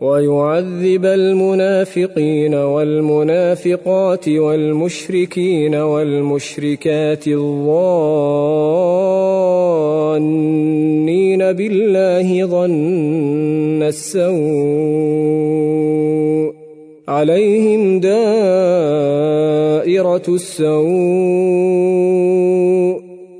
ويعذب المنافقين والمنافقات والمشركين والمشركات الظانين بالله ظن السوء عليهم دائرة السوء